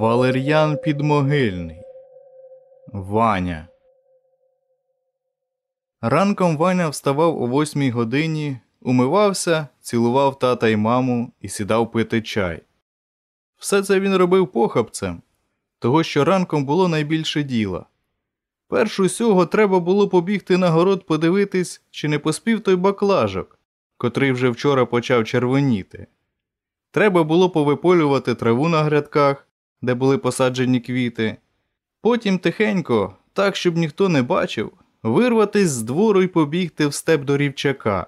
Валер'ян Підмогильний. Ваня. Ранком Ваня вставав о восьмій годині, умивався, цілував тата й маму і сідав пити чай. Все це він робив похапцем, того що ранком було найбільше діла. Перш усього треба було побігти на город подивитись, чи не поспів той баклажок, котрий вже вчора почав червоніти. Треба було повиполювати траву на грядках, де були посаджені квіти. Потім тихенько, так щоб ніхто не бачив, вирватись з двору і побігти в степ до рівчака.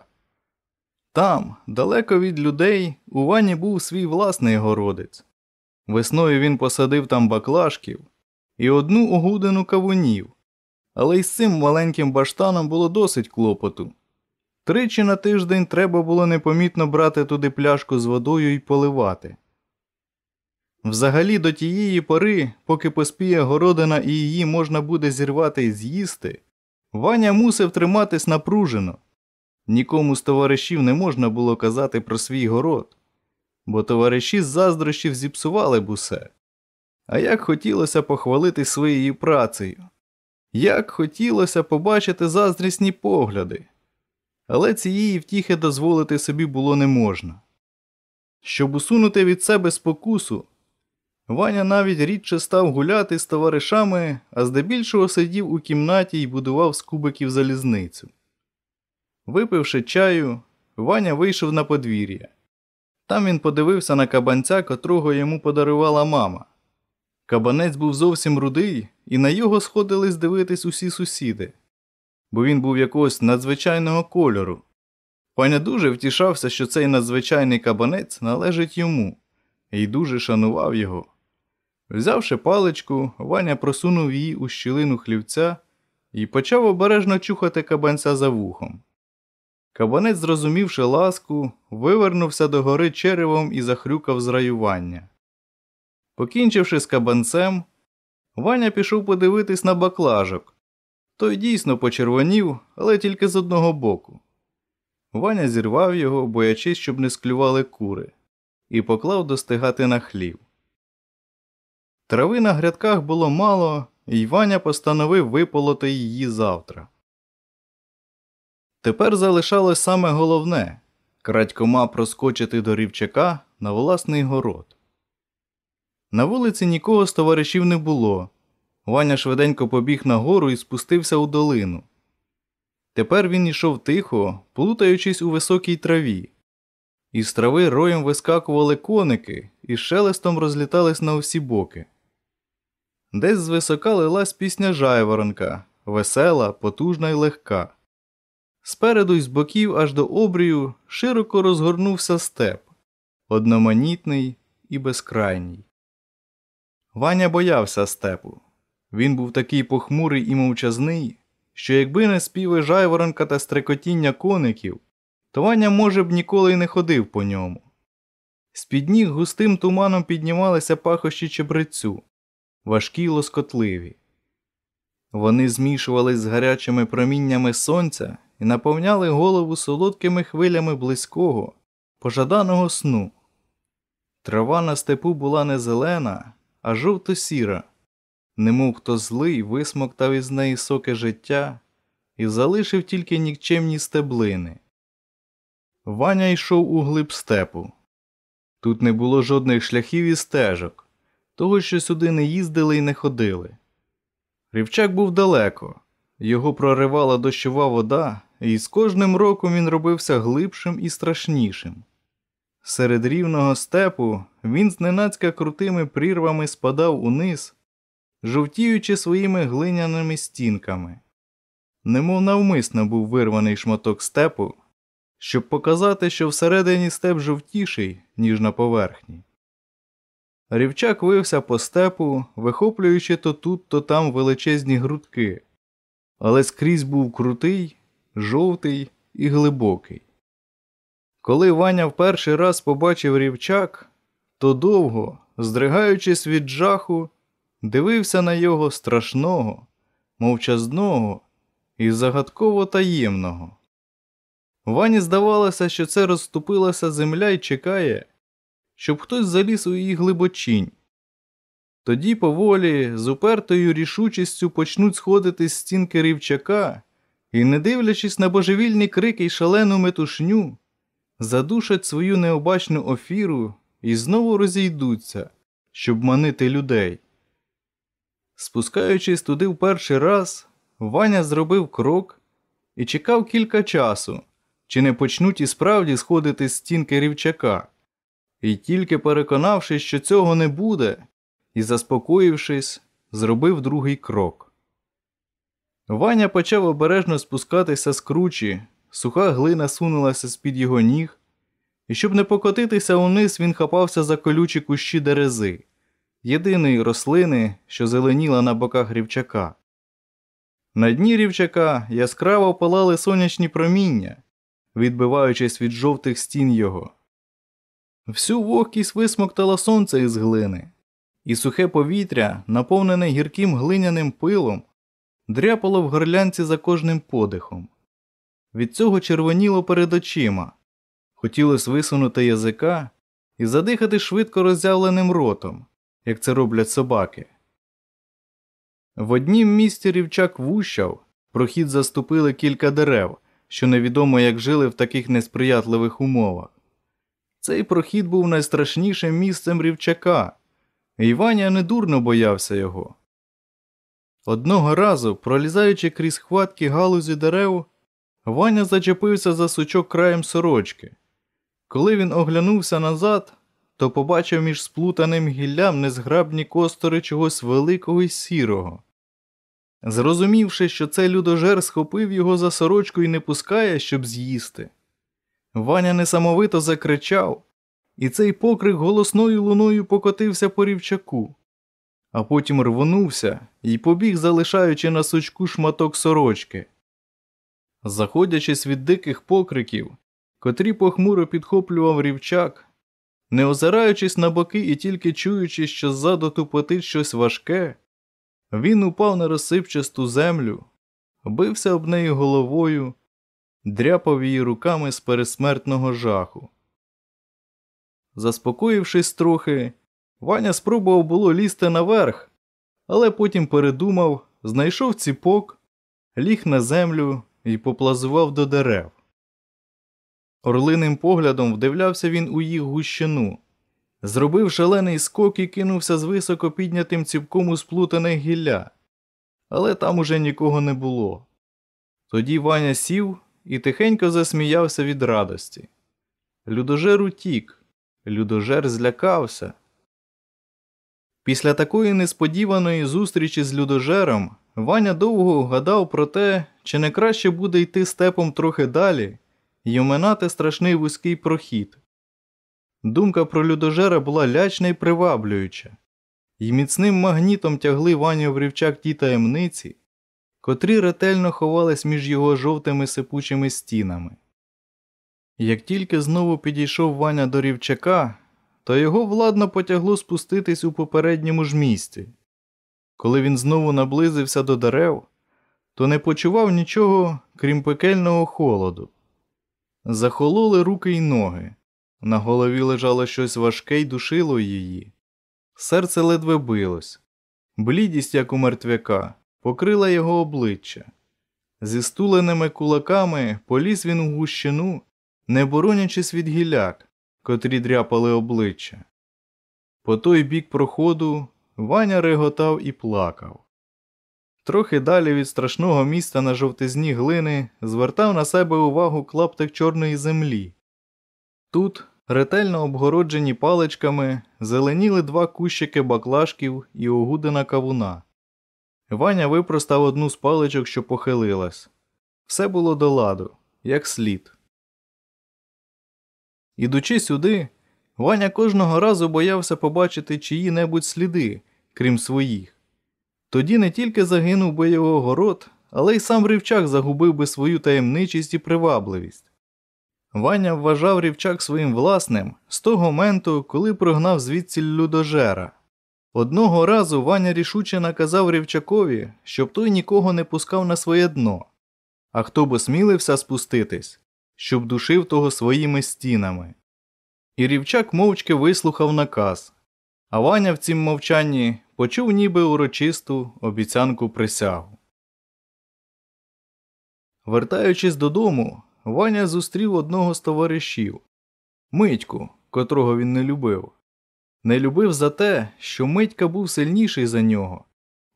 Там, далеко від людей, у вані був свій власний городець. Весною він посадив там баклажків і одну огудину кавунів, але й з цим маленьким баштаном було досить клопоту. Тричі на тиждень треба було непомітно брати туди пляшку з водою і поливати. Взагалі до тієї пори, поки поспіє городина і її можна буде зірвати і з'їсти, Ваня мусив триматись напружено. Нікому з товаришів не можна було казати про свій город, бо товариші з заздрощів зіпсували б усе. А як хотілося похвалити своєю працею, як хотілося побачити заздрісні погляди. Але цієї втіхи дозволити собі було не можна. Щоб усунути від себе спокусу, Ваня навіть рідше став гуляти з товаришами, а здебільшого сидів у кімнаті і будував з кубиків залізницю. Випивши чаю, Ваня вийшов на подвір'я. Там він подивився на кабанця, котрого йому подарувала мама. Кабанець був зовсім рудий, і на його сходились дивитись усі сусіди, бо він був якогось надзвичайного кольору. Ваня дуже втішався, що цей надзвичайний кабанець належить йому, і дуже шанував його. Взявши паличку, Ваня просунув її у щілину хлівця і почав обережно чухати кабанця за вухом. Кабанець, зрозумівши ласку, вивернувся до гори черевом і захрюкав з раювання. Покінчивши з кабанцем, Ваня пішов подивитись на баклажок. Той дійсно почервонів, але тільки з одного боку. Ваня зірвав його, боячись, щоб не склювали кури, і поклав достигати на хлів. Трави на грядках було мало, і Ваня постановив виполоти її завтра. Тепер залишалось саме головне крадькома проскочити до рівчака на власний город. На вулиці нікого з товаришів не було. Ваня швиденько побіг на гору і спустився у долину. Тепер він йшов тихо, плутаючись у високій траві. Із трави роєм вискакували коники і шелестом розлітались на усі боки. Десь звисока лилась пісня жайворонка, весела, потужна й легка. Спереду й з боків аж до обрію широко розгорнувся степ, одноманітний і безкрайній. Ваня боявся степу. Він був такий похмурий і мовчазний, що якби не співи жайворонка та стрекотіння коників, то Ваня, може б, ніколи й не ходив по ньому. З під ніг густим туманом піднімалися пахощі чебрецю, важкі й лоскотливі. Вони змішувались з гарячими проміннями сонця і наповняли голову солодкими хвилями близького, пожаданого сну. Трава на степу була не зелена, а жовто сіра, немов хто злий висмоктав із неї соки життя і залишив тільки нікчемні стеблини. Ваня йшов у глиб степу. Тут не було жодних шляхів і стежок, того, що сюди не їздили і не ходили. Рівчак був далеко, його проривала дощова вода, і з кожним роком він робився глибшим і страшнішим. Серед рівного степу він зненацька крутими прірвами спадав униз, жовтіючи своїми глиняними стінками. Немов навмисно був вирваний шматок степу, щоб показати, що всередині степ жовтіший, ніж на поверхні. Рівчак вився по степу, вихоплюючи то тут, то там величезні грудки, але скрізь був крутий, жовтий і глибокий. Коли Ваня в перший раз побачив рівчак, то довго, здригаючись від жаху, дивився на його страшного, мовчазного і загадково таємного. Вані здавалося, що це розступилася земля і чекає, щоб хтось заліз у її глибочінь. Тоді поволі, з упертою рішучістю почнуть сходити з стінки рівчака і, не дивлячись на божевільні крики й шалену метушню, задушать свою необачну офіру і знову розійдуться, щоб манити людей. Спускаючись туди в перший раз, Ваня зробив крок і чекав кілька часу, чи не почнуть і справді сходити з стінки рівчака. І тільки переконавшись, що цього не буде, і, заспокоївшись, зробив другий крок. Ваня почав обережно спускатися з кручі, суха глина сунулася з-під його ніг, і щоб не покотитися униз, він хапався за колючі кущі дерези, єдиної рослини, що зеленіла на боках рівчака. На дні рівчака яскраво палали сонячні проміння, відбиваючись від жовтих стін його. Всю вогкість висмоктало сонце із глини, і сухе повітря, наповнене гірким глиняним пилом, дряпало в горлянці за кожним подихом. Від цього червоніло перед очима. Хотілося висунути язика і задихати швидко роззявленим ротом, як це роблять собаки. В однім місці рівчак вущав, прохід заступили кілька дерев, що невідомо як жили в таких несприятливих умовах. Цей прохід був найстрашнішим місцем рівчака, і Ваня недурно боявся його. Одного разу, пролізаючи крізь хватки галузі дерев, Ваня зачепився за сучок краєм сорочки. Коли він оглянувся назад, то побачив між сплутаним гіллям незграбні костори чогось великого і сірого. Зрозумівши, що цей людожер схопив його за сорочку і не пускає, щоб з'їсти, Ваня несамовито закричав, і цей покрик голосною луною покотився по рівчаку, а потім рвонувся і побіг, залишаючи на сучку шматок сорочки. Заходячись від диких покриків, котрі похмуро підхоплював рівчак, не озираючись на боки і тільки чуючи, що ззаду тупотить щось важке, він упав на розсипчасту землю, бився об неї головою, дряпав її руками з пересмертного жаху. Заспокоївшись трохи, Ваня спробував було лізти наверх, але потім передумав, знайшов ціпок, ліг на землю і поплазував до дерев. Орлиним поглядом вдивлявся він у їх гущину, зробив шалений скок і кинувся з високо піднятим ціпком у сплутане гілля, але там уже нікого не було. Тоді Ваня сів і тихенько засміявся від радості. Людожер утік, людожер злякався. Після такої несподіваної зустрічі з людожером Ваня довго гадав про те, чи не краще буде йти степом трохи далі й оминати страшний вузький прохід. Думка про людожера була лячна й приваблююча, і міцним магнітом тягли Ваню в рівчак ті таємниці, котрі ретельно ховались між його жовтими сипучими стінами. Як тільки знову підійшов Ваня до рівчака, то його владно потягло спуститись у попередньому ж місці. Коли він знову наблизився до дерев, то не почував нічого, крім пекельного холоду. Захололи руки й ноги, на голові лежало щось важке й душило її. Серце ледве билось, блідість, як у мертвяка, покрила його обличчя. Зі стуленими кулаками поліз він у гущину, не боронячись від гіляк, котрі дряпали обличчя. По той бік проходу Ваня реготав і плакав. Трохи далі від страшного міста на жовтизні глини звертав на себе увагу клаптик чорної землі. Тут, ретельно обгороджені паличками, зеленіли два кущики баклажків і огудина кавуна. Ваня випростав одну з паличок, що похилилась. Все було до ладу, як слід. Ідучи сюди, Ваня кожного разу боявся побачити чиї небудь сліди, крім своїх. Тоді не тільки загинув би його город, але й сам рівчак загубив би свою таємничість і привабливість. Ваня вважав рівчак своїм власним з того моменту, коли прогнав звідси людожера. Одного разу Ваня рішуче наказав рівчакові, щоб той нікого не пускав на своє дно, а хто б осмілився спуститись, щоб душив того своїми стінами. І рівчак мовчки вислухав наказ, А Ваня в цім мовчанні почув ніби урочисту обіцянку присягу. Вертаючись додому, Ваня зустрів одного з товаришів Митьку, котрого він не любив. Не любив за те, що Митька був сильніший за нього,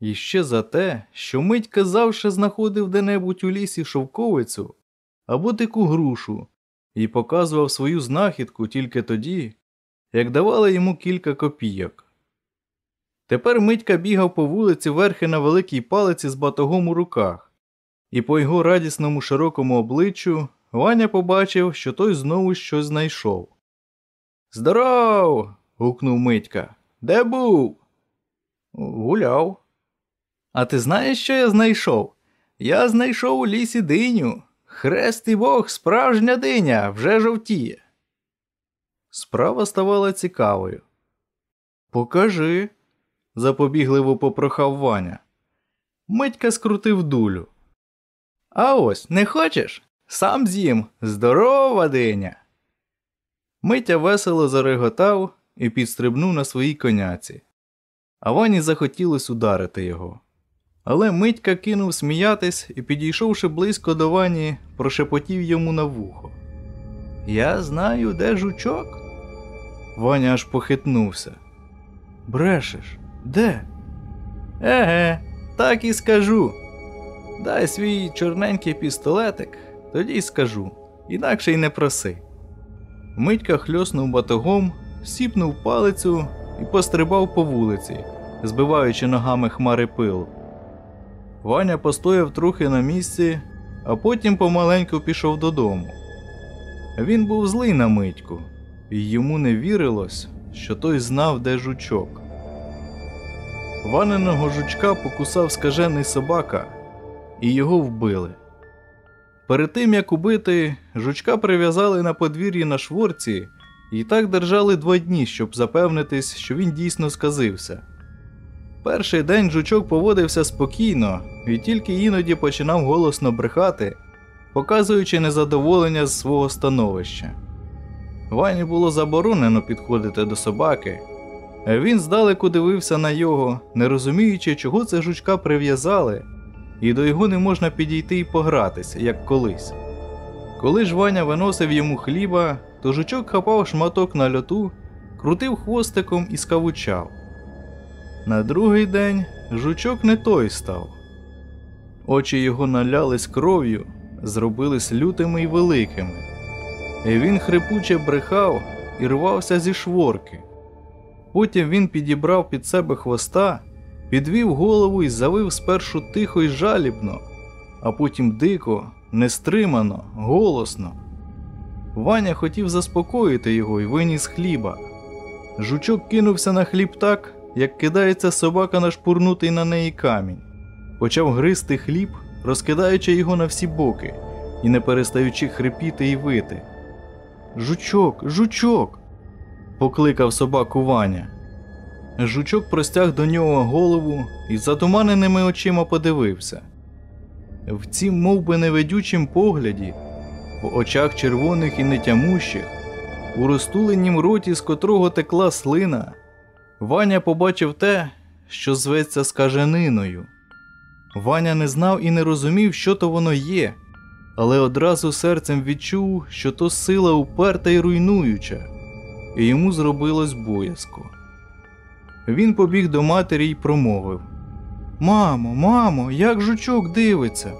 і ще за те, що Митька завше знаходив де-небудь у лісі шовковицю або дику грушу і показував свою знахідку тільки тоді, як давали йому кілька копійок. Тепер Митька бігав по вулиці верхи на великій палиці з батогом у руках, і по його радісному широкому обличчю Ваня побачив, що той знову щось знайшов. Здоров. Гукнув Митька. Де був? Гуляв. А ти знаєш, що я знайшов? Я знайшов у лісі диню. Хрест і Бог, справжня диня, вже жовтіє. Справа ставала цікавою. Покажи, запобігливо попрохав Ваня. Митька скрутив дулю. А ось не хочеш? Сам з'їм здорова диня. Митя весело зареготав і підстрибнув на своїй коняці. А Вані захотілось ударити його. Але Митька кинув сміятись і, підійшовши близько до Вані, прошепотів йому на вухо. Я знаю, де жучок. Ваня аж похитнувся. Брешеш, де? Еге, так і скажу. Дай свій чорненький пістолетик, тоді й скажу, інакше й не проси. Митька хльоснув батогом, сіпнув палицю і пострибав по вулиці, збиваючи ногами хмари пилу. Ваня постояв трохи на місці, а потім помаленьку пішов додому. Він був злий на митьку, і йому не вірилось, що той знав, де жучок. Ваненого жучка покусав скажений собака, і його вбили. Перед тим як убити, жучка прив'язали на подвір'ї на шворці і так держали два дні, щоб запевнитись, що він дійсно сказився. Перший день жучок поводився спокійно і тільки іноді починав голосно брехати, показуючи незадоволення з свого становища. Вані було заборонено підходити до собаки, він здалеку дивився на його, не розуміючи, чого це жучка прив'язали, і до його не можна підійти і погратися, як колись. Коли ж Ваня виносив йому хліба, то жучок хапав шматок на льоту, крутив хвостиком і скавучав. На другий день жучок не той став. Очі його налялись кров'ю, зробились лютими й великими. І він хрипуче брехав і рвався зі шворки. Потім він підібрав під себе хвоста, підвів голову і завив спершу тихо й жалібно, а потім дико, нестримано, голосно. Ваня хотів заспокоїти його і виніс хліба. Жучок кинувся на хліб так, як кидається собака на шпурнутий на неї камінь. Почав гризти хліб, розкидаючи його на всі боки і не перестаючи хрипіти і вити. Жучок, жучок. покликав собаку Ваня. Жучок простяг до нього голову і затуманеними очима подивився. В цім мов би, невидючім погляді, в очах червоних і нетямущих, у розтуленім роті, з котрого текла слина, Ваня побачив те, що зветься скажениною. Ваня не знав і не розумів, що то воно є, але одразу серцем відчув, що то сила уперта і руйнуюча, і йому зробилось боязко. Він побіг до матері й промовив Мамо, мамо, як жучок дивиться.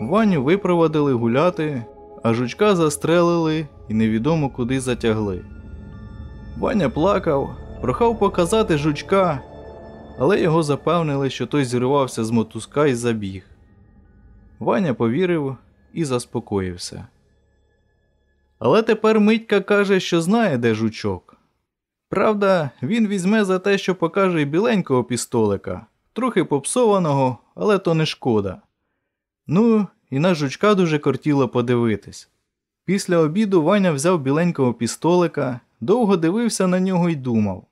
Ваню випровадили гуляти, а жучка застрелили і невідомо куди затягли. Ваня плакав, прохав показати жучка, але його запевнили, що той зірвався з мотузка і забіг. Ваня повірив і заспокоївся. Але тепер Митька каже, що знає, де жучок. Правда, він візьме за те, що покаже й біленького пістолика, трохи попсованого, але то не шкода. Ну, і на жучка дуже кортіло подивитись. Після обіду Ваня взяв біленького пістолика, довго дивився на нього і думав.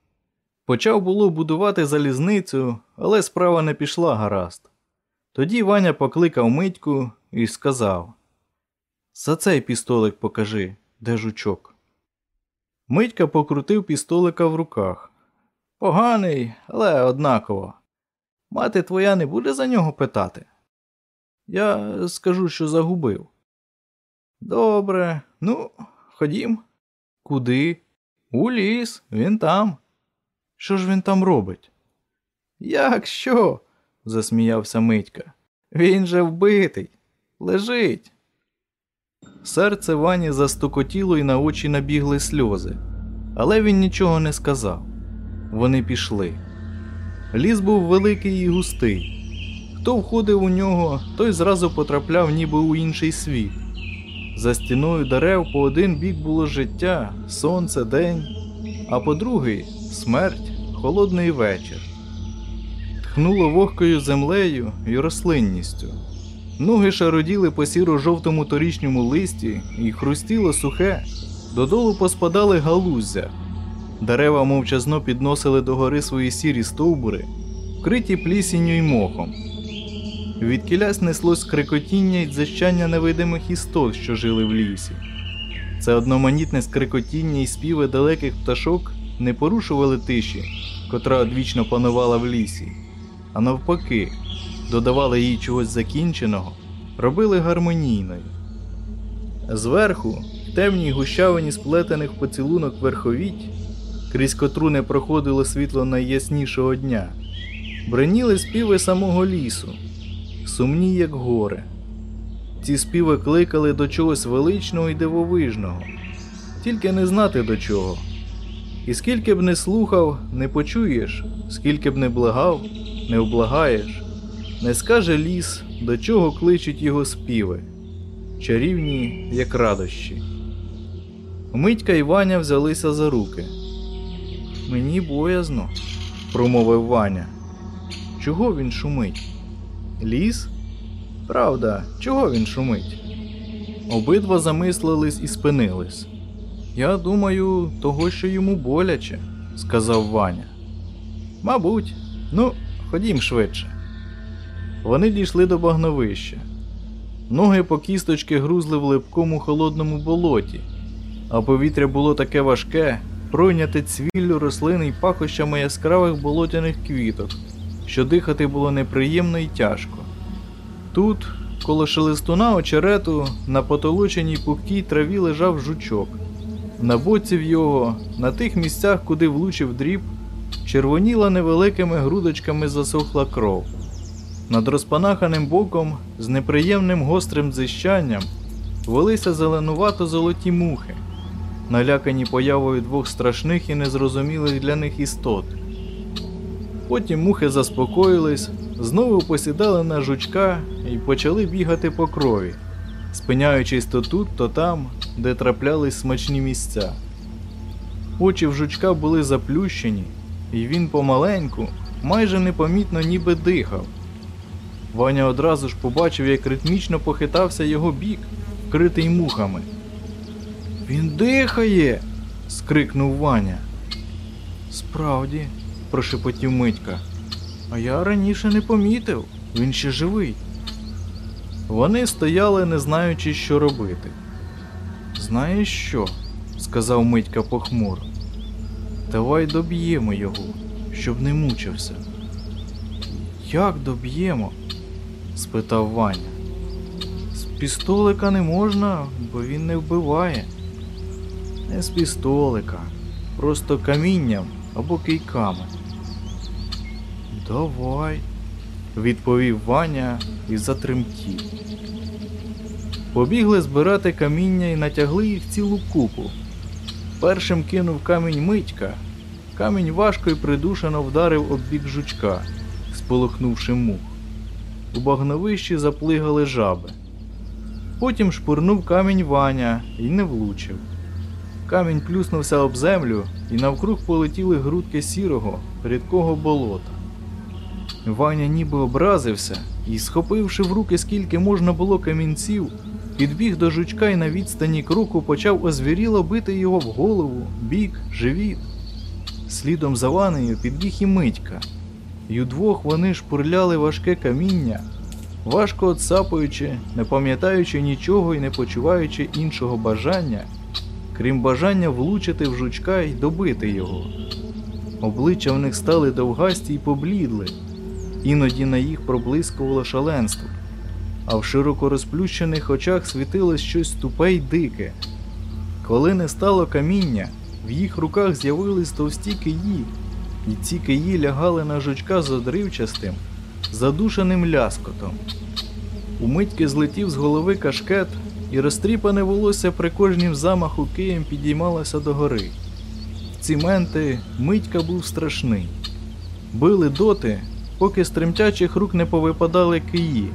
Почав було будувати залізницю, але справа не пішла гаразд. Тоді Ваня покликав митьку і сказав За цей пістолик покажи, де жучок. Митька покрутив пістолика в руках, Поганий, але однаково. Мати твоя не буде за нього питати. Я скажу, що загубив. Добре, ну, ходім. Куди? У ліс, він там. Що ж він там робить? Як що? засміявся Митька. Він же вбитий. Лежить. Серце Вані застукотіло і на очі набігли сльози, але він нічого не сказав. Вони пішли. Ліс був великий і густий. Хто входив у нього, той зразу потрапляв ніби у інший світ. За стіною дерев по один бік було життя, сонце, день, а по другий смерть, холодний вечір. Тхнуло вогкою землею і рослинністю. Ноги шароділи по сіро-жовтому торічньому листі і хрустіло сухе, додолу поспадали галуздя. Дерева мовчазно підносили догори свої сірі стовбури, вкриті плісінню й мохом. Відкілясь неслось скрикотіння й дзищання невидимих істот, що жили в лісі. Це одноманітне скрикотіння і співи далеких пташок не порушували тиші, котра одвічно панувала в лісі, а навпаки, додавали їй чогось закінченого, робили гармонійною. Зверху, в темній гущавині сплетених поцілунок верховіть, крізь котру не проходило світло найяснішого дня, бреніли співи самого лісу, сумні, як горе. Ці співи кликали до чогось величного і дивовижного, тільки не знати до чого. І скільки б не слухав, не почуєш, скільки б не благав, не облагаєш, не скаже ліс, до чого кличуть його співи, чарівні, як радощі. Митька і Ваня взялися за руки. Мені боязно, промовив Ваня. Чого він шумить? Ліс? Правда, чого він шумить? Обидва замислились і спинились. Я думаю, того, що йому боляче, сказав Ваня. Мабуть, ну, ходім швидше. Вони дійшли до багновища. Ноги по кісточки грузли в липкому холодному болоті, а повітря було таке важке, пройняте цвіллю рослин і пахощами яскравих болотяних квіток, що дихати було неприємно і тяжко. Тут, коло шелестуна очерету, на потолоченій пухкій траві лежав жучок. На боці в його, на тих місцях, куди влучив дріб, червоніла невеликими грудочками засохла кров. Над розпанаханим боком, з неприємним гострим дзищанням, велися зеленувато золоті мухи, налякані появою двох страшних і незрозумілих для них істот. Потім мухи заспокоїлись, знову посідали на жучка і почали бігати по крові, спиняючись то тут, то там, де траплялись смачні місця. Очі в жучка були заплющені, і він помаленьку, майже непомітно ніби дихав. Ваня одразу ж побачив, як ритмічно похитався його бік, вкритий мухами. Він дихає. скрикнув Ваня. Справді, прошепотів Митька. А я раніше не помітив, він ще живий. Вони стояли, не знаючи, що робити. Знаєш що? сказав Митька похмуро. Давай доб'ємо його, щоб не мучився. Як доб'ємо? спитав Ваня. З пістолика не можна, бо він не вбиває. Не з пістолика, просто камінням або кийками. Давай, відповів Ваня і затремтів. Побігли збирати каміння і натягли їх цілу купу. Першим кинув камінь митька. Камінь важко і придушено вдарив об бік жучка, сполохнувши мух. У багновищі заплигали жаби. Потім шпурнув камінь Ваня і не влучив. Камінь плюснувся об землю, і навкруг полетіли грудки сірого, рідкого болота. Ваня ніби образився і, схопивши в руки скільки можна було камінців, підбіг до жучка і на відстані кроку почав озвіріло бити його в голову, бік, живіт. Слідом за Ванею підбіг і митька, і удвох вони шпурляли важке каміння, важко отсапуючи, не пам'ятаючи нічого і не почуваючи іншого бажання, крім бажання влучити в жучка і добити його. обличчя в них стали довгасті й поблідли, іноді на їх проблискувало шаленство, а в широко розплющених очах світилось щось тупе й дике. Коли не стало каміння, в їх руках з'явились товсті киї, і ці киї лягали на жучка з одривчастим, задушеним ляскотом. У митьки злетів з голови кашкет, і розтріпане волосся при кожнім замаху києм підіймалося догори. Ці менти митька був страшний. Били доти, поки з тремтячих рук не повипадали киї.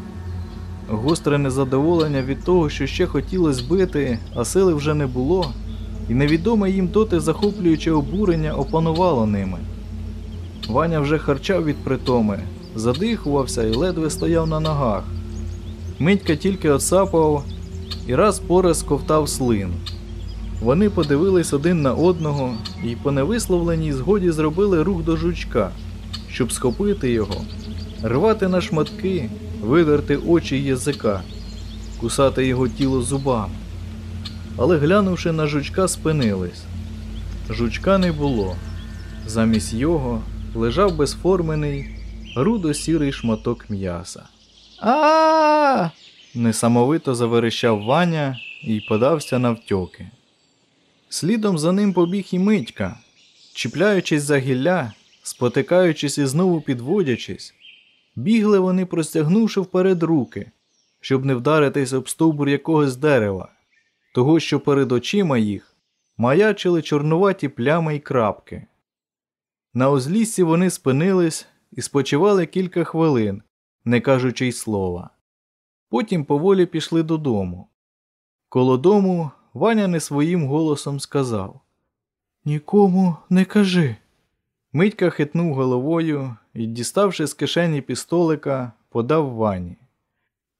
Гостре незадоволення від того, що ще хотілося бити, а сили вже не було, і невідоме їм доти захоплююче обурення опанувало ними. Ваня вже харчав від притоми, задихувався і ледве стояв на ногах. Митька тільки оцапав і раз по раз ковтав слину. Вони подивились один на одного і по невисловленій згоді зробили рух до жучка, щоб схопити його, рвати на шматки, видерти очі язика, кусати його тіло зубами. Але глянувши на жучка, спинились. Жучка не було. Замість його лежав безформений, рудо-сірий шматок м'яса. А! Несамовито заверещав Ваня і подався навтьоки. Слідом за ним побіг і митька, чіпляючись за гілля, спотикаючись і знову підводячись, бігли вони, простягнувши вперед руки, щоб не вдаритись об стовбур якогось дерева, того, що перед очима їх маячили чорнуваті плями й крапки. На озліссі вони спинились і спочивали кілька хвилин, не кажучи й слова. Потім поволі пішли додому. Коло дому Ваня не своїм голосом сказав Нікому не кажи. Митька хитнув головою і, діставши з кишені пістолика, подав Вані.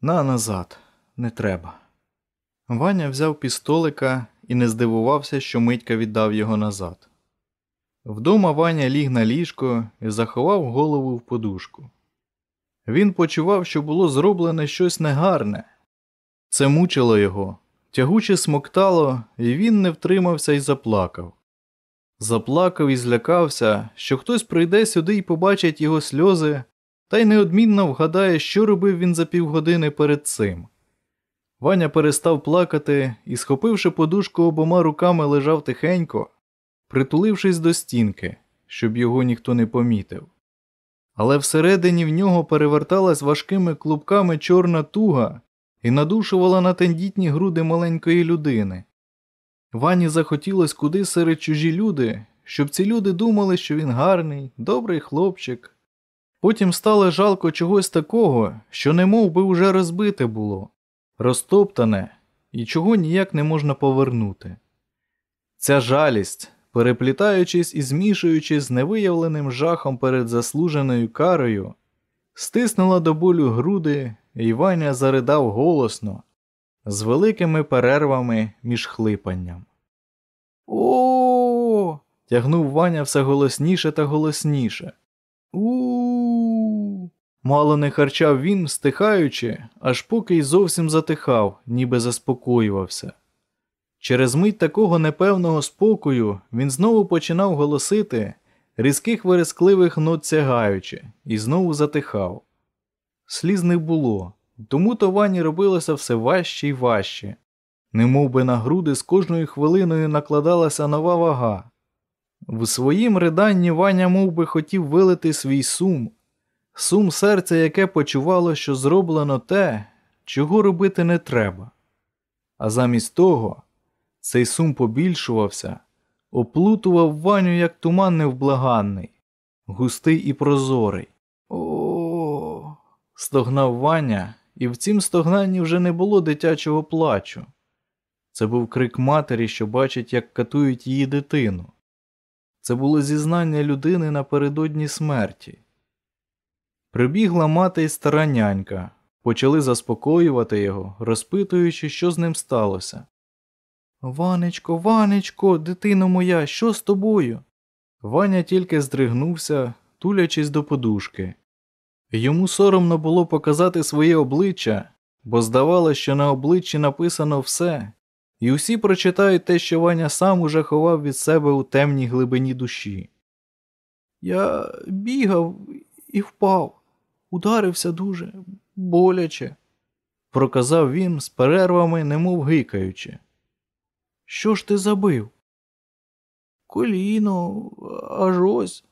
На назад, не треба. Ваня взяв пістолика і не здивувався, що Митька віддав його назад. Вдома Ваня ліг на ліжко і заховав голову в подушку. Він почував, що було зроблене щось негарне. Це мучило його, тягуче смоктало, і він не втримався і заплакав. Заплакав і злякався, що хтось прийде сюди і побачить його сльози, та й неодмінно вгадає, що робив він за півгодини перед цим. Ваня перестав плакати і, схопивши подушку обома руками, лежав тихенько, притулившись до стінки, щоб його ніхто не помітив. Але всередині в нього переверталась важкими клубками чорна туга і надушувала на тендітні груди маленької людини. Вані захотілось куди серед чужі люди, щоб ці люди думали, що він гарний, добрий хлопчик. Потім стало жалко чогось такого, що не мов би уже розбите було, розтоптане і чого ніяк не можна повернути. Ця жалість, переплітаючись і змішуючись з невиявленим жахом перед заслуженою карою, стиснула до болю груди, і Ваня заридав голосно, з великими перервами між хлипанням. О. тягнув Ваня все голосніше та голосніше. У. Мало не харчав він, стихаючи, аж поки й зовсім затихав, ніби заспокоювався. Через мить такого непевного спокою він знову починав голосити, різких верескливих нот сягаючи, і знову затихав. Сліз не було, тому то Вані робилося все важче й важче, немов би на груди з кожною хвилиною накладалася нова вага. В своїм риданні Ваня мов би, хотів вилити свій сум, сум серця, яке почувало, що зроблено те, чого робити не треба. А замість того цей сум побільшувався, оплутував Ваню, як туман невблаганний, густий і прозорий. О. стогнав Ваня, і в цім стогнанні вже не було дитячого плачу. Це був крик матері, що бачить, як катують її дитину. Це було зізнання людини напередодні смерті. Прибігла мати й стара нянька, почали заспокоювати його, розпитуючи, що з ним сталося. Ванечко, Ванечко, дитино моя, що з тобою? Ваня тільки здригнувся, тулячись до подушки. Йому соромно було показати своє обличчя, бо здавалося, що на обличчі написано все, і усі прочитають те, що Ваня сам уже ховав від себе у темній глибині душі. Я бігав і впав, ударився дуже боляче, проказав він з перервами, немов гикаючи. Що ж ти забив? Коліно, аж ось.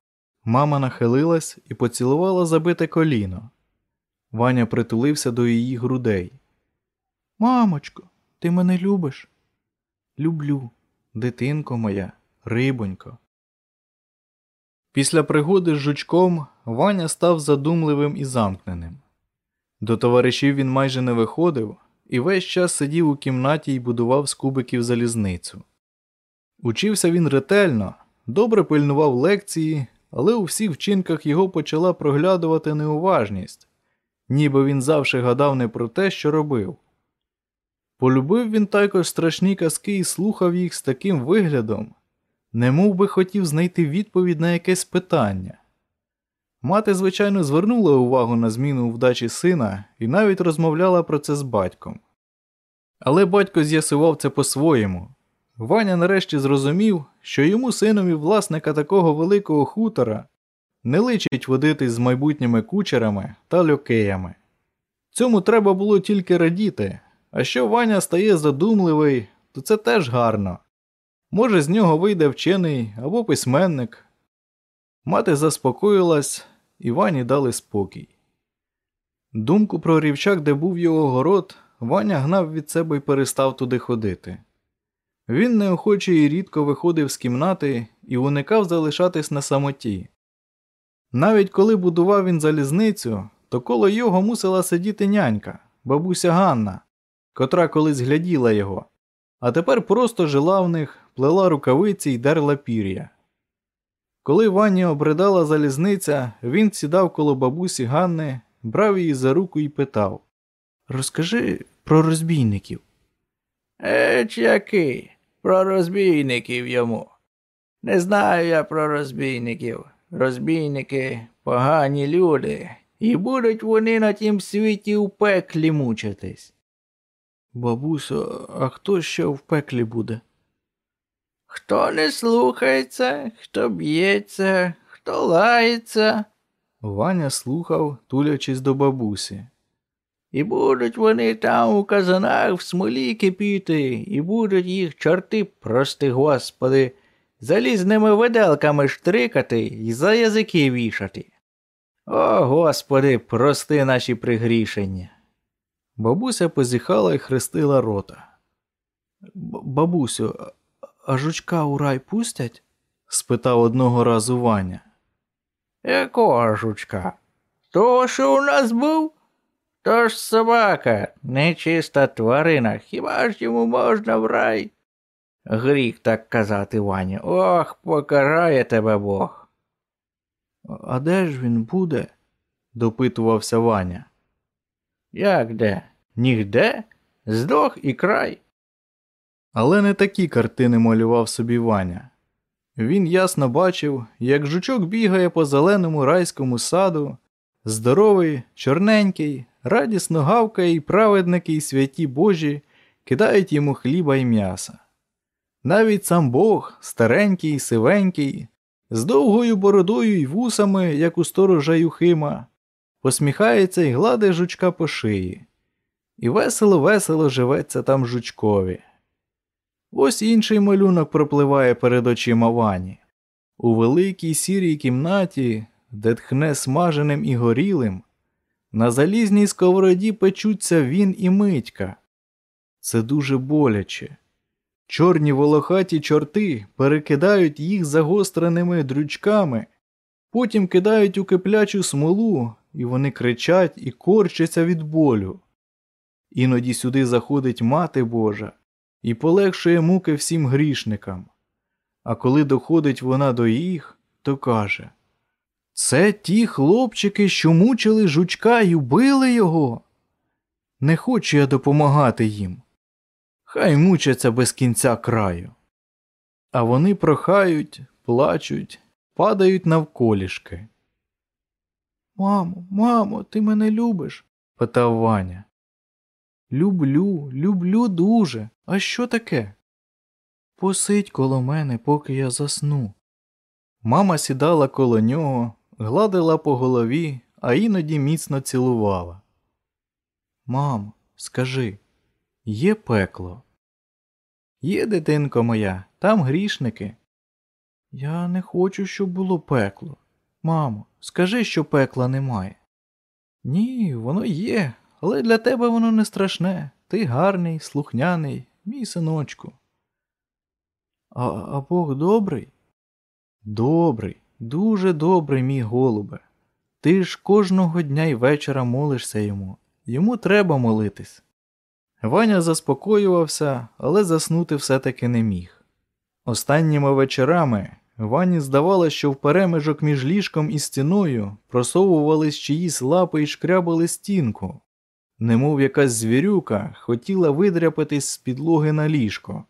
Мама нахилилась і поцілувала забите коліно. Ваня притулився до її грудей. Мамочко, ти мене любиш? Люблю, дитинко моя, рибонько. Після пригоди з жучком Ваня став задумливим і замкненим. До товаришів він майже не виходив і весь час сидів у кімнаті і будував з кубиків залізницю. Учився він ретельно, добре пильнував лекції, але у всіх вчинках його почала проглядувати неуважність, ніби він завжди гадав не про те, що робив. Полюбив він також страшні казки і слухав їх з таким виглядом, немов би хотів знайти відповідь на якесь питання. Мати, звичайно, звернула увагу на зміну у вдачі сина і навіть розмовляла про це з батьком. Але батько з'ясував це по-своєму. Ваня нарешті зрозумів, що йому синові власника такого великого хутора не личить водитись з майбутніми кучерами та льокеями. Цьому треба було тільки радіти, а що Ваня стає задумливий, то це теж гарно. Може, з нього вийде вчений або письменник. Мати заспокоїлась, і Вані дали спокій. Думку про рівчак, де був його город, Ваня гнав від себе і перестав туди ходити. Він неохоче і рідко виходив з кімнати і уникав залишатись на самоті. Навіть коли будував він залізницю, то коло його мусила сидіти нянька, бабуся Ганна, котра колись гляділа його, а тепер просто жила в них, плела рукавиці й дерла пір'я. Коли Вані обридала залізниця, він сідав коло бабусі Ганни, брав її за руку і питав Розкажи про розбійників. Еч який? Про розбійників йому. Не знаю я про розбійників. Розбійники погані люди, і будуть вони на тім світі у пеклі мучитись. Бабусю, а хто ще в пеклі буде? Хто не слухається, хто б'ється, хто лається, Ваня слухав, тулячись до бабусі. і будуть вони там у казанах в смолі кипіти, і будуть їх чорти, прости господи, залізними виделками штрикати і за язики вішати. О, господи, прости наші пригрішення. Бабуся позіхала і хрестила рота. Бабусю, а- жучка у рай пустять? спитав одного разу Ваня. Якого жучка? Того, що у нас був? То ж собака, нечиста тварина, хіба ж йому можна в рай? Гріх так казати, Ваня. Ох, покарає тебе Бог. А де ж він буде? допитувався Ваня. Як де? Нігде? Здох і край. Але не такі картини малював собі Ваня. Він ясно бачив, як жучок бігає по зеленому райському саду, здоровий, чорненький, радісно гавкає, і праведники і святі Божі кидають йому хліба і м'яса. Навіть сам Бог, старенький, сивенький, з довгою бородою й вусами, як у сторожа Юхима, посміхається і гладить жучка по шиї. І весело-весело живеться там жучкові. Ось інший малюнок пропливає перед очима Вані. У великій сірій кімнаті, де тхне смаженим і горілим, на залізній сковороді печуться він і митька. Це дуже боляче. Чорні волохаті чорти перекидають їх загостреними дрючками, потім кидають у киплячу смолу, і вони кричать і корчаться від болю. Іноді сюди заходить мати Божа і полегшує муки всім грішникам. А коли доходить вона до їх, то каже Це ті хлопчики, що мучили жучка й убили його. Не хочу я допомагати їм. Хай мучаться без кінця краю. А вони прохають, плачуть, падають навколішки. Мамо, мамо, ти мене любиш? питав Ваня. Люблю, люблю дуже. А що таке? Посидь коло мене, поки я засну. Мама сідала коло нього, гладила по голові, а іноді міцно цілувала. Мам, скажи, є пекло? Є, дитинко моя, там грішники. Я не хочу, щоб було пекло. Мамо, скажи, що пекла немає. Ні, воно є, але для тебе воно не страшне. Ти гарний, слухняний, мій синочку. А, а Бог добрий? Добрий, дуже добрий, мій голубе. Ти ж кожного дня й вечора молишся йому. Йому треба молитись. Ваня заспокоювався, але заснути все-таки не міг. Останніми вечорами Вані здавалося, що в перемежок між ліжком і стіною просовувались чиїсь лапи і шкрябали стінку, немов якась звірюка хотіла видряпатись з підлоги на ліжко.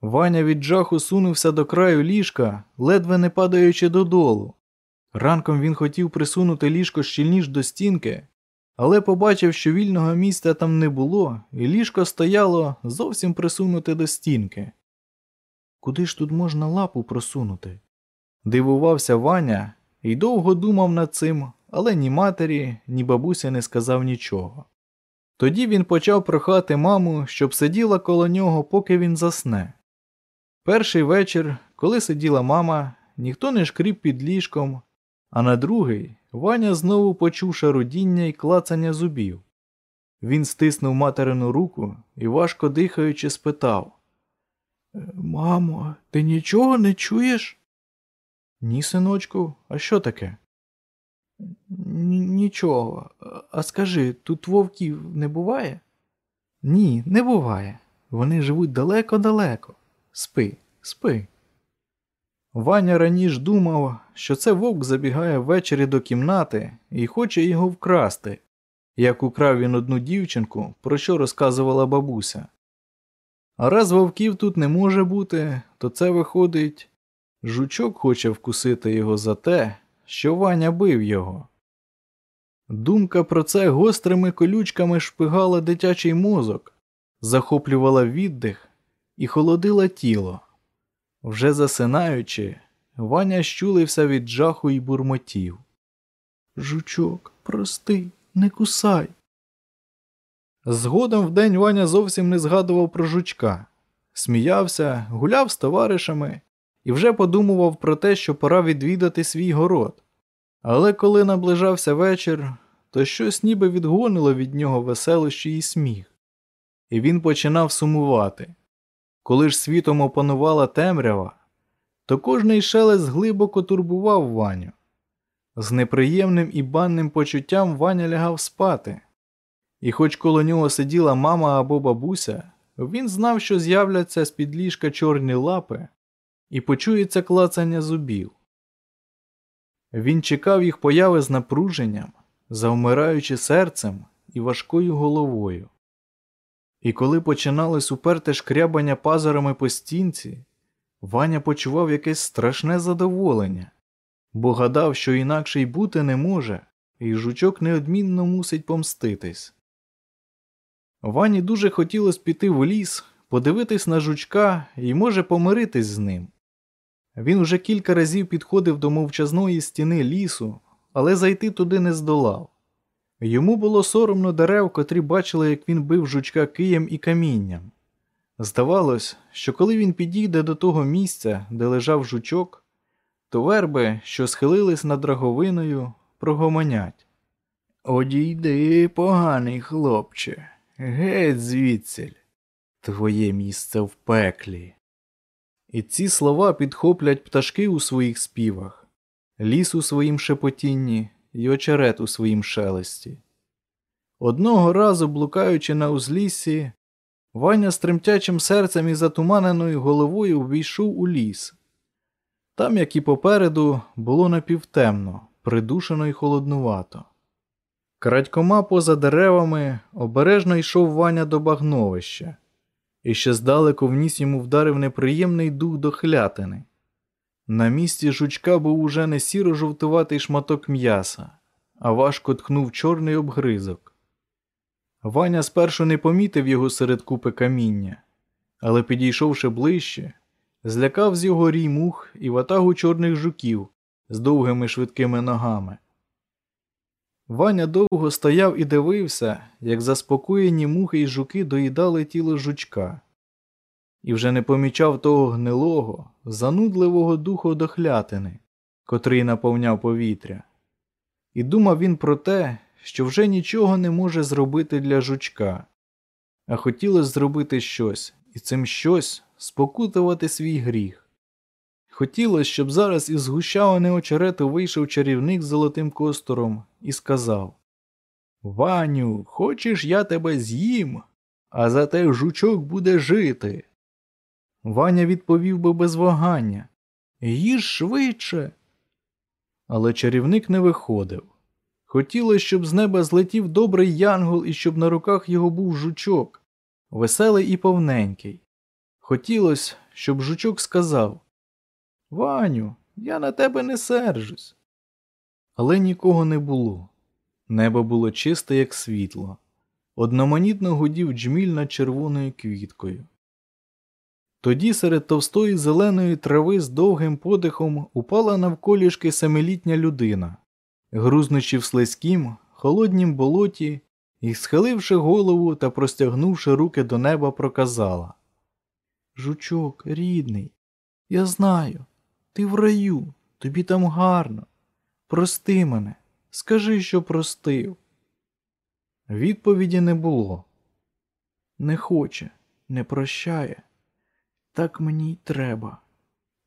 Ваня від жаху сунувся до краю ліжка, ледве не падаючи додолу. Ранком він хотів присунути ліжко щільніш до стінки, але побачив, що вільного місця там не було, і ліжко стояло зовсім присунуте до стінки. Куди ж тут можна лапу просунути? Дивувався Ваня і довго думав над цим, але ні матері, ні бабуся не сказав нічого. Тоді він почав прохати маму, щоб сиділа коло нього, поки він засне. Перший вечір, коли сиділа мама, ніхто не шкріп під ліжком, а на другий Ваня знову почув шарудіння і клацання зубів. Він стиснув материну руку і, важко дихаючи, спитав Мамо, ти нічого не чуєш? Ні, синочку, а що таке? Нічого. А скажи, тут вовків не буває? Ні, не буває. Вони живуть далеко-далеко. Спи, спи. Ваня раніше думав, що це вовк забігає ввечері до кімнати і хоче його вкрасти, як украв він одну дівчинку, про що розказувала бабуся. А раз вовків тут не може бути, то це виходить, жучок хоче вкусити його за те, що Ваня бив його. Думка про це гострими колючками шпигала дитячий мозок, захоплювала віддих і холодила тіло. Вже засинаючи, Ваня щулився від жаху і бурмотів. Жучок, прости, не кусай. Згодом вдень Ваня зовсім не згадував про жучка, сміявся, гуляв з товаришами і вже подумував про те, що пора відвідати свій город. Але коли наближався вечір, то щось ніби відгонило від нього веселощі і сміх, і він починав сумувати. Коли ж світом опанувала темрява, то кожний шелест глибоко турбував Ваню. З неприємним і банним почуттям Ваня лягав спати. І хоч коло нього сиділа мама або бабуся, він знав, що з'являться з під ліжка чорні лапи і почується клацання зубів. Він чекав їх появи з напруженням, завмираючи серцем і важкою головою. І коли починалось уперте шкрябання пазурами по стінці, Ваня почував якесь страшне задоволення, бо гадав, що інакше й бути не може, і жучок неодмінно мусить помститись. Вані дуже хотілося піти в ліс, подивитись на жучка і, може, помиритись з ним. Він уже кілька разів підходив до мовчазної стіни лісу, але зайти туди не здолав. Йому було соромно дерев, котрі бачили, як він бив жучка києм і камінням. Здавалось, що коли він підійде до того місця, де лежав жучок, то верби, що схилились над драговиною, прогомонять. Одійди, поганий хлопче, геть звідсіль, твоє місце в пеклі. І ці слова підхоплять пташки у своїх співах, ліс у своїм шепотінні і очерет у своїм шелесті. Одного разу, блукаючи на узліссі, Ваня з тремтячим серцем і затуманеною головою ввійшов у ліс. Там, як і попереду, було напівтемно, придушено й холоднувато. Крадькома поза деревами обережно йшов Ваня до багновища, і ще здалеку вніс йому вдарив неприємний дух дохлятини. На місці жучка був уже не сіро жовтуватий шматок м'яса, а важко ткнув чорний обгризок. Ваня спершу не помітив його серед купи каміння, але, підійшовши ближче, Злякав з його рій мух і ватагу чорних жуків з довгими швидкими ногами. Ваня довго стояв і дивився, як заспокоєні мухи й жуки доїдали тіло жучка, і вже не помічав того гнилого, занудливого духу дохлятини, котрий наповняв повітря. І думав він про те, що вже нічого не може зробити для жучка, а хотілося зробити щось, і цим щось спокутувати свій гріх. Хотілося, щоб зараз із гущавини очерету вийшов чарівник з золотим костором і сказав Ваню, хочеш, я тебе з'їм, а зате жучок буде жити. Ваня відповів би без вагання Їж швидше. Але чарівник не виходив. Хотілося, щоб з неба злетів добрий янгол і щоб на руках його був жучок, веселий і повненький. Хотілося, щоб жучок сказав Ваню, я на тебе не сержусь. Але нікого не було. Небо було чисте, як світло. Одноманітно гудів джміль над червоною квіткою. Тоді серед товстої зеленої трави з довгим подихом упала навколішки семилітня людина, грузнучи в слизькім, холоднім болоті і, схиливши голову та простягнувши руки до неба, проказала Жучок, рідний, я знаю, ти в раю, тобі там гарно. Прости мене, скажи, що простив. Відповіді не було. Не хоче, не прощає. Так мені й треба.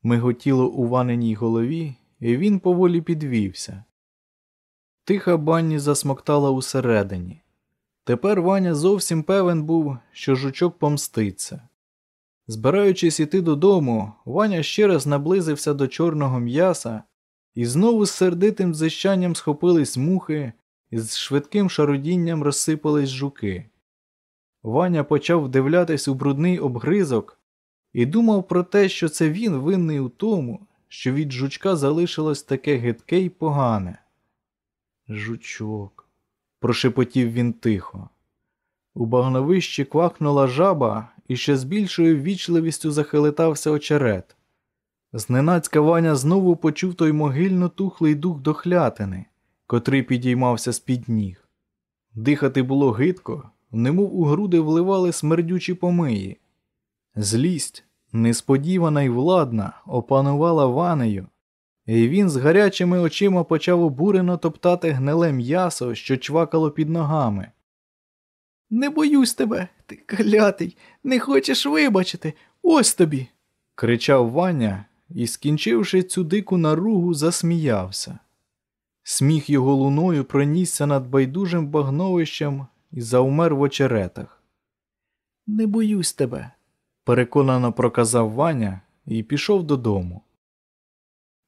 Миготіло у ваненій голові, і він поволі підвівся. Тиха банні засмоктала усередині. Тепер Ваня зовсім певен був, що жучок помститься. Збираючись іти додому, Ваня ще раз наблизився до чорного м'яса, і знову з сердитим зищанням схопились мухи, і з швидким шарудінням розсипались жуки. Ваня почав вдивлятись у брудний обгризок і думав про те, що це він винний у тому, що від жучка залишилось таке гидке й погане. Жучок, прошепотів він тихо. У багновищі квакнула жаба і ще з більшою ввічливістю захилитався очерет. Зненацька Ваня знову почув той могильно тухлий дух дохлятини, котрий підіймався з під ніг. Дихати було гидко, немов у груди вливали смердючі помиї. Злість, несподівана й владна, опанувала Ванею, і він з гарячими очима почав обурено топтати гниле м'ясо, що чвакало під ногами. Не боюсь тебе, ти клятий, не хочеш вибачити. Ось тобі. кричав Ваня і, скінчивши цю дику наругу, засміявся. Сміх його луною пронісся над байдужим багновищем і заумер в очеретах. Не боюсь тебе, переконано проказав Ваня і пішов додому.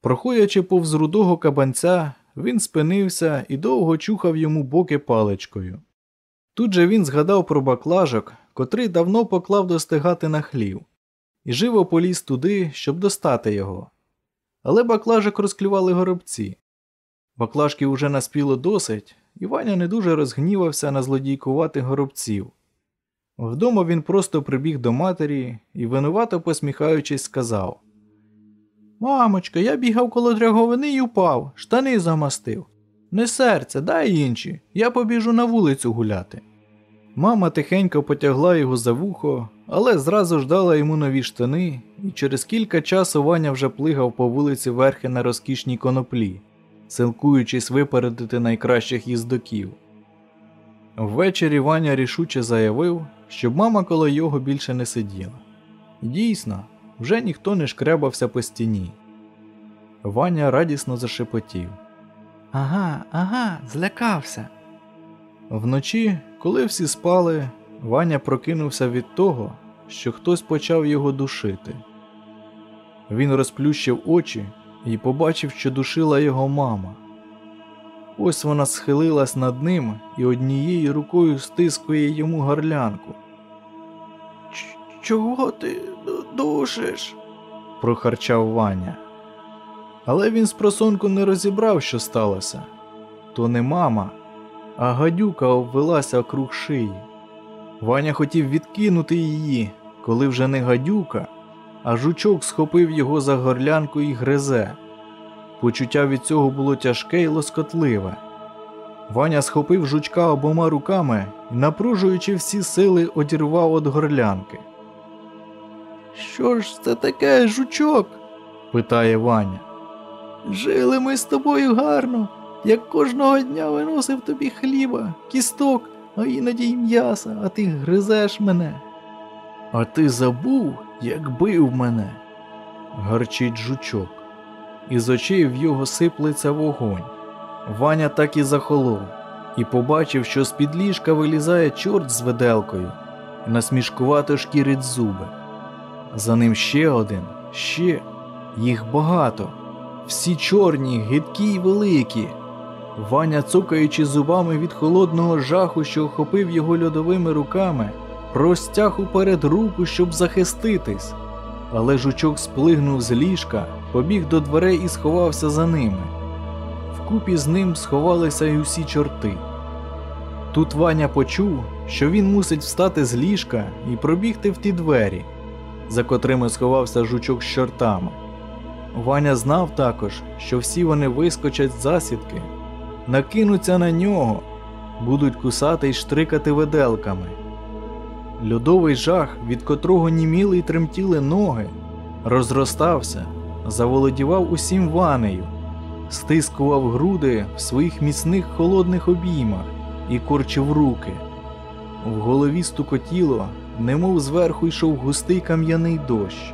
Проходячи повз рудого кабанця, він спинився і довго чухав йому боки паличкою. Тут же він згадав про баклажок, котрий давно поклав достигати на хлів, і живо поліз туди, щоб достати його. Але баклажок розклювали горобці. Баклажки уже наспіло досить, і Ваня не дуже розгнівався на злодійкуватих горобців. Вдома він просто прибіг до матері і, винувато посміхаючись, сказав Мамочка, я бігав коло драговини і упав, штани замастив. Не серце, дай інші, я побіжу на вулицю гуляти. Мама тихенько потягла його за вухо, але зразу ж дала йому нові штани, і через кілька часу Ваня вже плигав по вулиці верхи на розкішній коноплі, силкуючись випередити найкращих їздоків. Ввечері Ваня рішуче заявив, щоб мама коло його більше не сиділа. Дійсно, вже ніхто не шкребався по стіні. Ваня радісно зашепотів. Ага, ага, злякався. Вночі, коли всі спали, Ваня прокинувся від того, що хтось почав його душити. Він розплющив очі і побачив, що душила його мама. Ось вона схилилась над ним і однією рукою стискує йому горлянку. Чого ти душиш? прохарчав Ваня. Але він з просонку не розібрав, що сталося. То не мама, а гадюка обвелася округ шиї. Ваня хотів відкинути її, коли вже не гадюка, а жучок схопив його за горлянку і гризе. Почуття від цього було тяжке і лоскотливе. Ваня схопив жучка обома руками і, напружуючи всі сили, одірвав від горлянки. Що ж це таке, жучок? питає Ваня. Жили ми з тобою гарно, як кожного дня виносив тобі хліба, кісток, а іноді й м'яса, а ти гризеш мене. А ти забув, як бив мене? гарчить жучок. Із очей в його сиплеться вогонь. Ваня так і захолов, і побачив, що з-під ліжка вилізає чорт з виделкою насмішкувато шкірить зуби. За ним ще один, ще, їх багато, всі чорні, гидкі й великі. Ваня, цокаючи зубами від холодного жаху, що охопив його льодовими руками, простяг уперед руку, щоб захиститись. Але жучок сплигнув з ліжка, побіг до дверей і сховався за ними. Вкупі з ним сховалися й усі чорти. Тут Ваня почув, що він мусить встати з ліжка і пробігти в ті двері, за котрими сховався жучок з чортами. Ваня знав також, що всі вони вискочать з засідки, накинуться на нього, будуть кусати й штрикати виделками. Льодовий жах, від котрого німіли й тремтіли ноги, розростався, заволодівав усім ванею, стискував груди в своїх міцних холодних обіймах і корчив руки. В голові стукотіло, немов зверху йшов густий кам'яний дощ.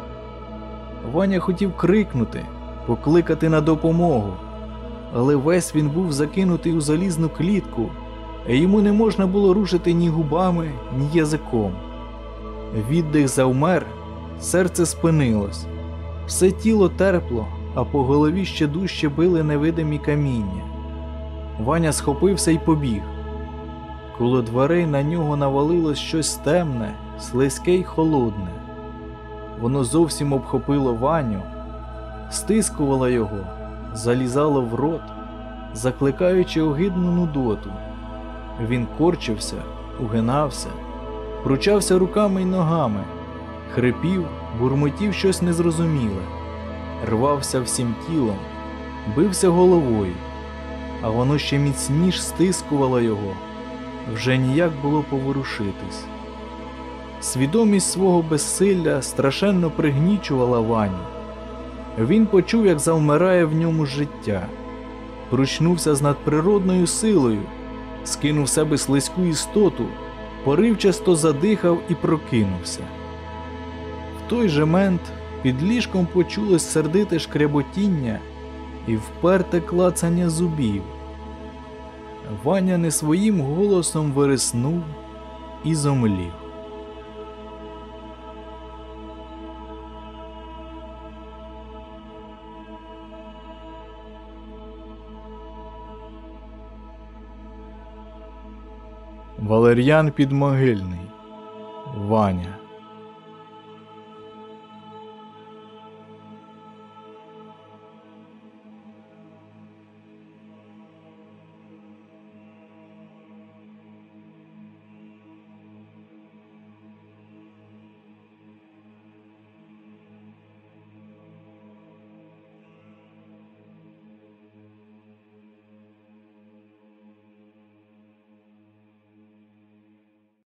Ваня хотів крикнути, покликати на допомогу, але весь він був закинутий у залізну клітку, а йому не можна було рушити ні губами, ні язиком. Віддих завмер, серце спинилось, все тіло терпло, а по голові ще дужче били невидимі каміння. Ваня схопився й побіг. Коло дверей на нього навалилось щось темне, слизьке й холодне. Воно зовсім обхопило Ваню, стискувало його, залізало в рот, закликаючи огидну нудоту. Він корчився, угинався, кручався руками й ногами, хрипів, бурмотів щось незрозуміле, рвався всім тілом, бився головою, а воно ще міцніш стискувало його, вже ніяк було поворушитись. Свідомість свого безсилля страшенно пригнічувала Ваню. Він почув, як завмирає в ньому життя, пручнувся з надприродною силою, скинув себе слизьку істоту, поривчасто задихав і прокинувся. В той же мент під ліжком почулось сердите шкряботіння і вперте клацання зубів. Ваня не своїм голосом вириснув і зомлів. Валер'ян Підмогильний. Ваня.